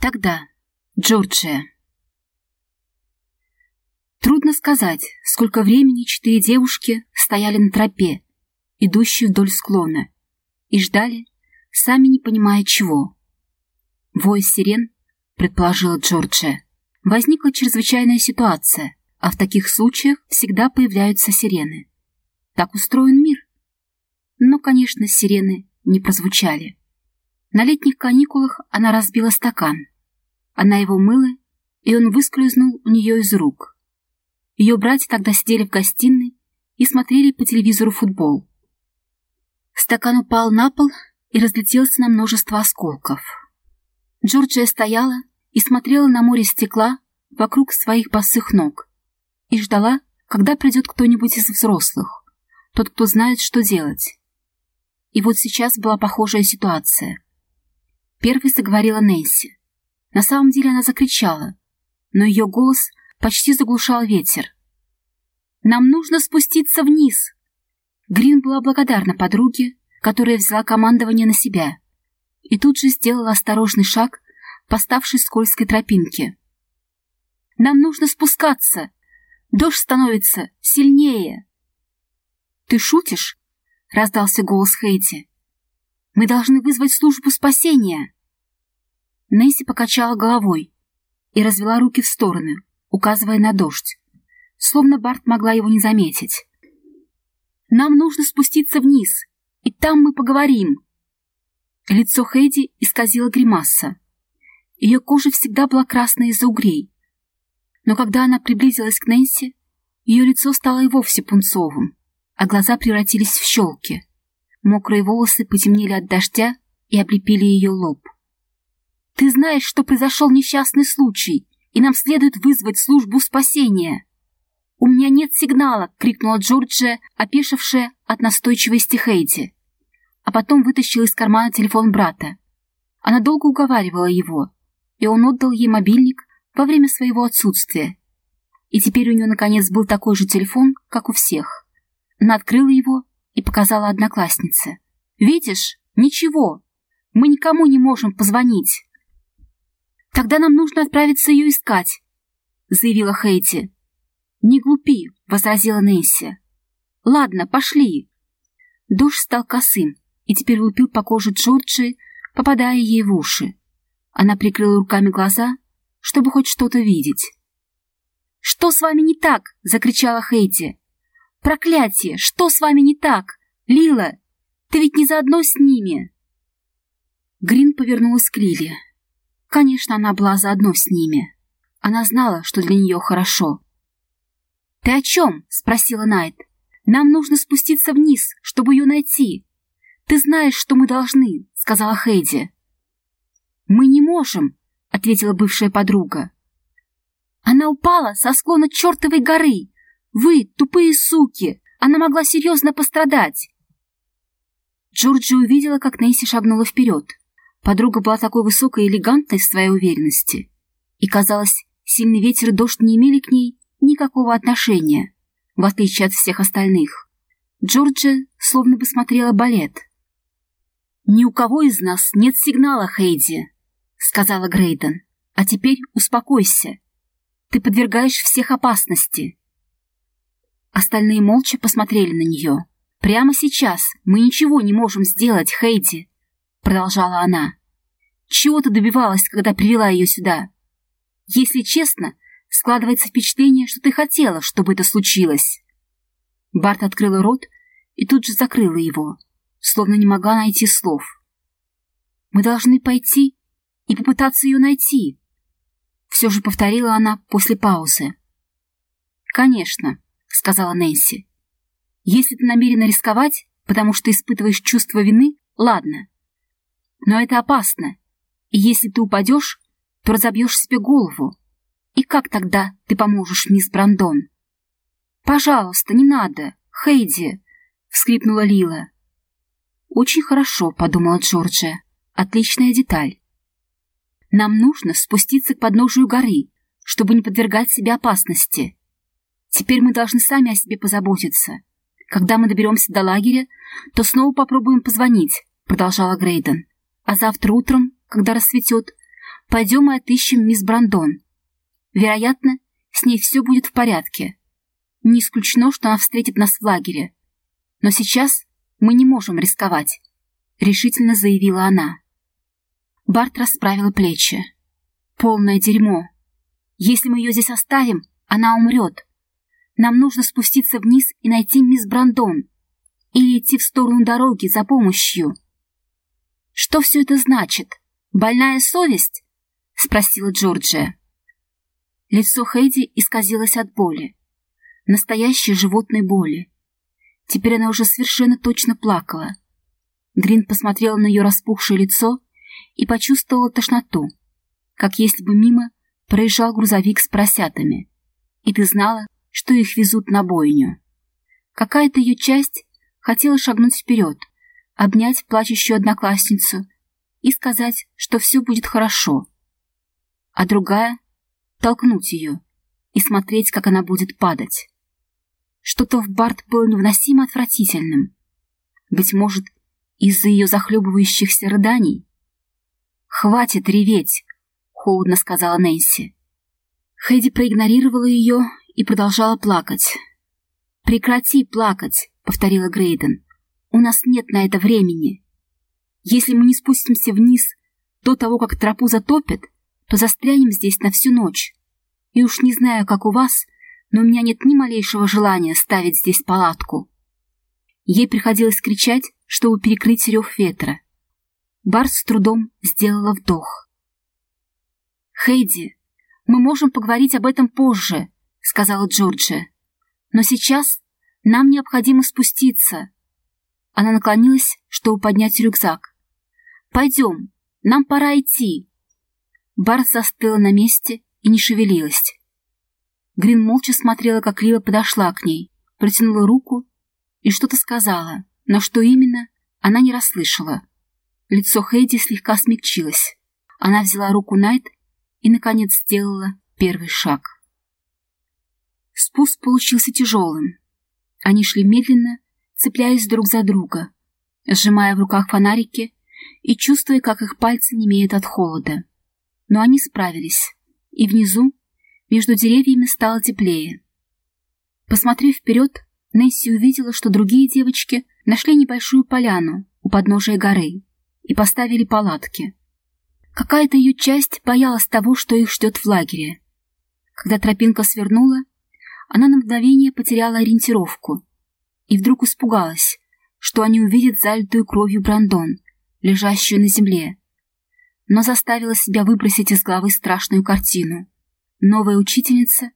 Тогда. Джорджия. Трудно сказать, сколько времени четыре девушки стояли на тропе, идущей вдоль склона, и ждали, сами не понимая чего. Вой сирен, предположила Джорджия. Возникла чрезвычайная ситуация, а в таких случаях всегда появляются сирены. Так устроен мир. Но, конечно, сирены не прозвучали. На летних каникулах она разбила стакан. Она его мыла, и он выскользнул у нее из рук. Ее братья тогда сидели в гостиной и смотрели по телевизору футбол. Стакан упал на пол и разлетелся на множество осколков. Джорджия стояла и смотрела на море стекла вокруг своих босых ног и ждала, когда придет кто-нибудь из взрослых, тот, кто знает, что делать. И вот сейчас была похожая ситуация. Первой заговорила Нэнси. На самом деле она закричала, но ее голос почти заглушал ветер. «Нам нужно спуститься вниз!» Грин была благодарна подруге, которая взяла командование на себя, и тут же сделала осторожный шаг по ставшей скользкой тропинке. «Нам нужно спускаться! Дождь становится сильнее!» «Ты шутишь?» — раздался голос Хейти. «Мы должны вызвать службу спасения!» Несси покачала головой и развела руки в стороны, указывая на дождь, словно Барт могла его не заметить. «Нам нужно спуститься вниз, и там мы поговорим». Лицо Хейди исказило гримаса. Ее кожа всегда была красной из-за угрей. Но когда она приблизилась к Нэнси, ее лицо стало и вовсе пунцовым, а глаза превратились в щелки. Мокрые волосы потемнели от дождя и облепили ее лоб. Ты знаешь, что произошел несчастный случай, и нам следует вызвать службу спасения. «У меня нет сигнала!» — крикнула Джорджия, опешившая от настойчивости Хейди. А потом вытащила из кармана телефон брата. Она долго уговаривала его, и он отдал ей мобильник во время своего отсутствия. И теперь у нее, наконец, был такой же телефон, как у всех. Она открыла его и показала однокласснице. «Видишь? Ничего. Мы никому не можем позвонить». Тогда нам нужно отправиться ее искать», — заявила Хейти. «Не глупи», — возразила Несси. «Ладно, пошли». Дождь стал косым и теперь лупил по коже Джорджи, попадая ей в уши. Она прикрыла руками глаза, чтобы хоть что-то видеть. «Что с вами не так?» — закричала Хейти. «Проклятие! Что с вами не так? Лила, ты ведь не заодно с ними!» Грин повернулась к Лиле. Конечно, она была заодно с ними. Она знала, что для нее хорошо. «Ты о чем?» — спросила Найт. «Нам нужно спуститься вниз, чтобы ее найти. Ты знаешь, что мы должны», — сказала Хейди. «Мы не можем», — ответила бывшая подруга. «Она упала со склона чертовой горы. Вы, тупые суки, она могла серьезно пострадать». Джорджи увидела, как Нейси шагнула вперед. Подруга была такой высокой и элегантной в своей уверенности. И, казалось, сильный ветер и дождь не имели к ней никакого отношения, в отличие от всех остальных. Джорджия словно бы смотрела балет. «Ни у кого из нас нет сигнала, Хейди», — сказала Грейден. «А теперь успокойся. Ты подвергаешь всех опасности». Остальные молча посмотрели на нее. «Прямо сейчас мы ничего не можем сделать, Хейди», — продолжала она. «Чего ты добивалась, когда привела ее сюда? Если честно, складывается впечатление, что ты хотела, чтобы это случилось». Барт открыла рот и тут же закрыла его, словно не могла найти слов. «Мы должны пойти и попытаться ее найти», — все же повторила она после паузы. «Конечно», — сказала Нэнси. «Если ты намерена рисковать, потому что испытываешь чувство вины, ладно. Но это опасно. И если ты упадешь, то разобьешь себе голову. И как тогда ты поможешь мисс Брандон? «Пожалуйста, не надо, Хейди!» — всхлипнула Лила. «Очень хорошо», — подумала Джорджия. «Отличная деталь. Нам нужно спуститься к подножию горы, чтобы не подвергать себе опасности. Теперь мы должны сами о себе позаботиться. Когда мы доберемся до лагеря, то снова попробуем позвонить», — продолжала Грейден. А завтра утром, когда рассветет, Пойдем и отыщем мисс Брандон. Вероятно, с ней все будет в порядке. Не исключено, что она встретит нас в лагере. Но сейчас мы не можем рисковать», — решительно заявила она. Барт расправила плечи. «Полное дерьмо. Если мы ее здесь оставим, она умрет. Нам нужно спуститься вниз и найти мисс Брандон или идти в сторону дороги за помощью». «Что все это значит? Больная совесть?» — спросила Джорджия. Лицо Хейди исказилось от боли. Настоящей животной боли. Теперь она уже совершенно точно плакала. Грин посмотрела на ее распухшее лицо и почувствовала тошноту, как если бы мимо проезжал грузовик с поросятами, и ты знала, что их везут на бойню. Какая-то ее часть хотела шагнуть вперед, обнять плачущую одноклассницу и сказать, что все будет хорошо, а другая — толкнуть ее и смотреть, как она будет падать. Что-то в Барт было невыносимо отвратительным. Быть может, из-за ее захлебывающихся рыданий? «Хватит реветь!» — холодно сказала Нэнси. Хэдди проигнорировала ее и продолжала плакать. «Прекрати плакать!» — повторила Грейден. «У нас нет на это времени. Если мы не спустимся вниз до того, как тропу затопят, то застрянем здесь на всю ночь. И уж не знаю, как у вас, но у меня нет ни малейшего желания ставить здесь палатку. Ей приходилось кричать, чтобы перекрыть рев ветра. Барс с трудом сделала вдох. «Хейди, мы можем поговорить об этом позже», — сказала Джорджия. «Но сейчас нам необходимо спуститься». Она наклонилась, чтобы поднять рюкзак. «Пойдем, нам пора идти». Барс застыла на месте и не шевелилась. Грин молча смотрела, как Лила подошла к ней, протянула руку и что-то сказала, но что именно, она не расслышала. Лицо Хейди слегка смягчилось. Она взяла руку Найт и, наконец, сделала первый шаг. Спуск получился тяжелым. Они шли медленно, цепляясь друг за друга, сжимая в руках фонарики и чувствуя, как их пальцы немеют от холода. Но они справились, и внизу между деревьями стало теплее. Посмотрев вперед, Несси увидела, что другие девочки нашли небольшую поляну у подножия горы и поставили палатки. Какая-то ее часть боялась того, что их ждет в лагере. Когда тропинка свернула, она на мгновение потеряла ориентировку и вдруг испугалась, что они увидят залитую кровью Брандон, лежащую на земле, но заставила себя выбросить из головы страшную картину. Новая учительница,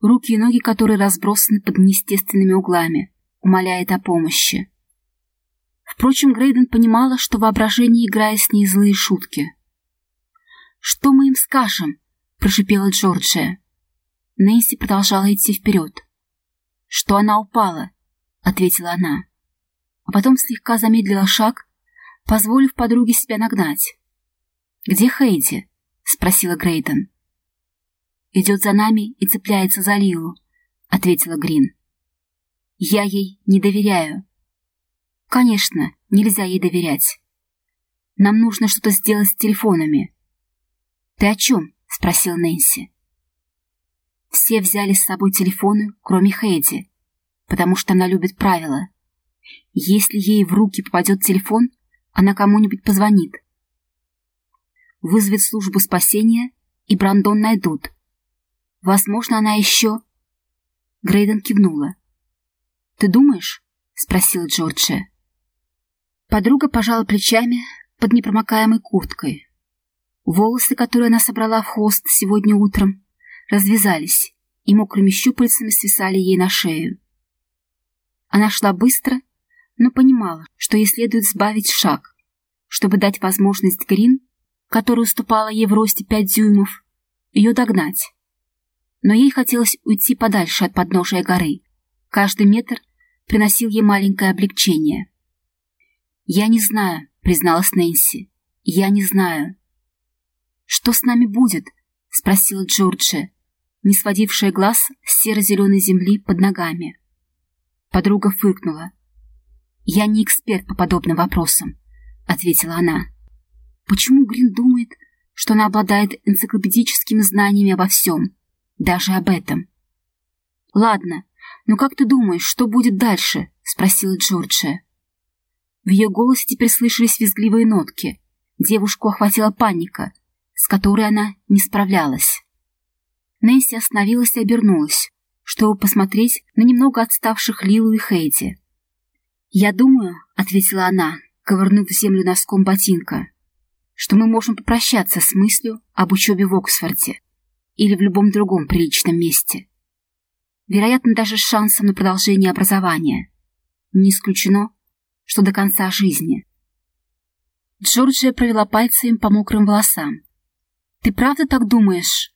руки и ноги которой разбросаны под неестественными углами, умоляет о помощи. Впрочем, Грейден понимала, что воображение играет с ней злые шутки. «Что мы им скажем?» — прошипела Джорджия. Нэнси продолжала идти вперед. «Что она упала?» — ответила она. А потом слегка замедлила шаг, позволив подруге себя нагнать. «Где Хейди?» — спросила Грейден идет за нами и цепляется за Лилу», — ответила Грин. «Я ей не доверяю». «Конечно, нельзя ей доверять. Нам нужно что-то сделать с телефонами». «Ты о чем?» — спросил Нэнси. Все взяли с собой телефоны, кроме Хэдди, потому что она любит правила. Если ей в руки попадет телефон, она кому-нибудь позвонит. Вызовет службу спасения, и Брандон найдут. Возможно, она еще...» Грейден кивнула. «Ты думаешь?» — спросила Джорджия. Подруга пожала плечами под непромокаемой курткой. Волосы, которые она собрала в хвост сегодня утром, развязались и мокрыми щупальцами свисали ей на шею. Она шла быстро, но понимала, что ей следует сбавить шаг, чтобы дать возможность Грин, которая уступала ей в росте пять дюймов, ее догнать но ей хотелось уйти подальше от подножия горы. Каждый метр приносил ей маленькое облегчение. «Я не знаю», — призналась Нэнси. «Я не знаю». «Что с нами будет?» — спросила Джорджия, не сводившая глаз с серо-зеленой земли под ногами. Подруга фыркнула. «Я не эксперт по подобным вопросам», — ответила она. «Почему Грин думает, что она обладает энциклопедическими знаниями обо всем, даже об этом. «Ладно, но как ты думаешь, что будет дальше?» — спросила Джорджия. В ее голосе теперь слышались визгливые нотки. Девушку охватила паника, с которой она не справлялась. Нэнси остановилась и обернулась, чтобы посмотреть на немного отставших Лилу и Хейди. «Я думаю», — ответила она, ковырнув в землю носком ботинка, «что мы можем попрощаться с мыслью об учебе в Оксфорде или в любом другом приличном месте. Вероятно, даже с шансом на продолжение образования. Не исключено, что до конца жизни». Джорджия провела пальцем по мокрым волосам. «Ты правда так думаешь?»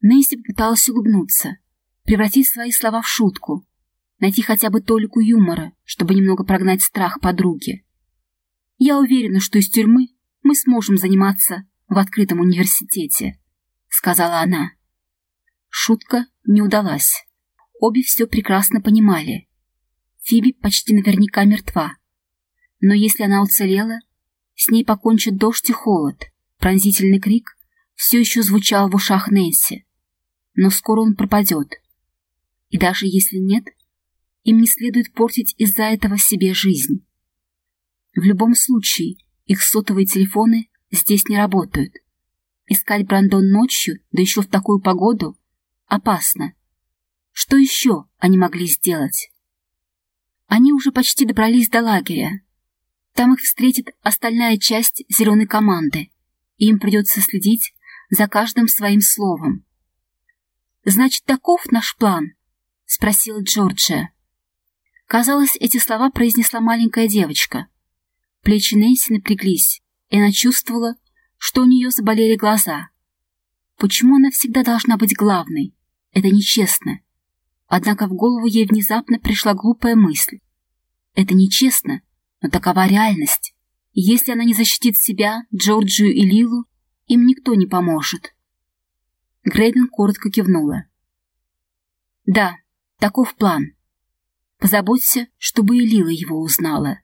Нэнси попыталась улыбнуться, превратить свои слова в шутку, найти хотя бы толику юмора, чтобы немного прогнать страх подруги. «Я уверена, что из тюрьмы мы сможем заниматься в открытом университете», — сказала она. Шутка не удалась. Обе все прекрасно понимали. Фиби почти наверняка мертва. Но если она уцелела, с ней покончат дождь и холод. Пронзительный крик все еще звучал в ушах Нэнси но скоро он пропадет. И даже если нет, им не следует портить из-за этого себе жизнь. В любом случае, их сотовые телефоны здесь не работают. Искать Брандон ночью, да еще в такую погоду, опасно. Что еще они могли сделать? Они уже почти добрались до лагеря. Там их встретит остальная часть зеленой команды, и им придется следить за каждым своим словом. «Значит, таков наш план?» — спросила Джорджия. Казалось, эти слова произнесла маленькая девочка. Плечи Нэнси напряглись, и она чувствовала, что у нее заболели глаза. Почему она всегда должна быть главной? Это нечестно. Однако в голову ей внезапно пришла глупая мысль. Это нечестно, но такова реальность. Если она не защитит себя, Джорджию и Лилу, им никто не поможет. Грейден коротко кивнула. «Да, таков план. Позаботься, чтобы и Лила его узнала».